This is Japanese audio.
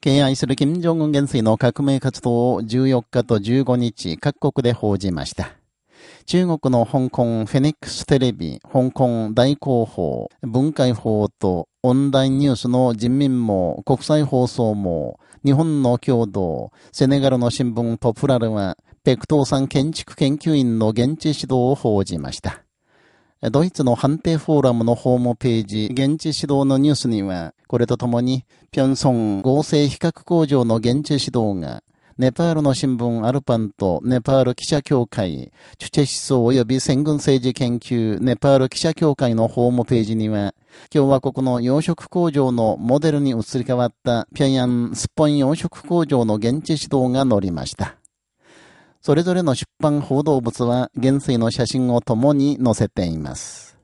敬愛する金正恩元帥の革命活動を14日と15日各国で報じました。中国の香港フェニックステレビ、香港大広報、文化法とオンラインニュースの人民網、国際放送網、日本の共同、セネガルの新聞ポプラルは、ペクトー産建築研究員の現地指導を報じました。ドイツの判定フォーラムのホームページ、現地指導のニュースには、これとともに、ピョンソン合成比較工場の現地指導が、ネパールの新聞アルパンとネパール記者協会、チュチェ思想及び戦軍政治研究ネパール記者協会のホームページには、共和国の養殖工場のモデルに移り変わった平壌スポン養殖工場の現地指導が載りました。それぞれの出版報道物は元帥の写真を共に載せています。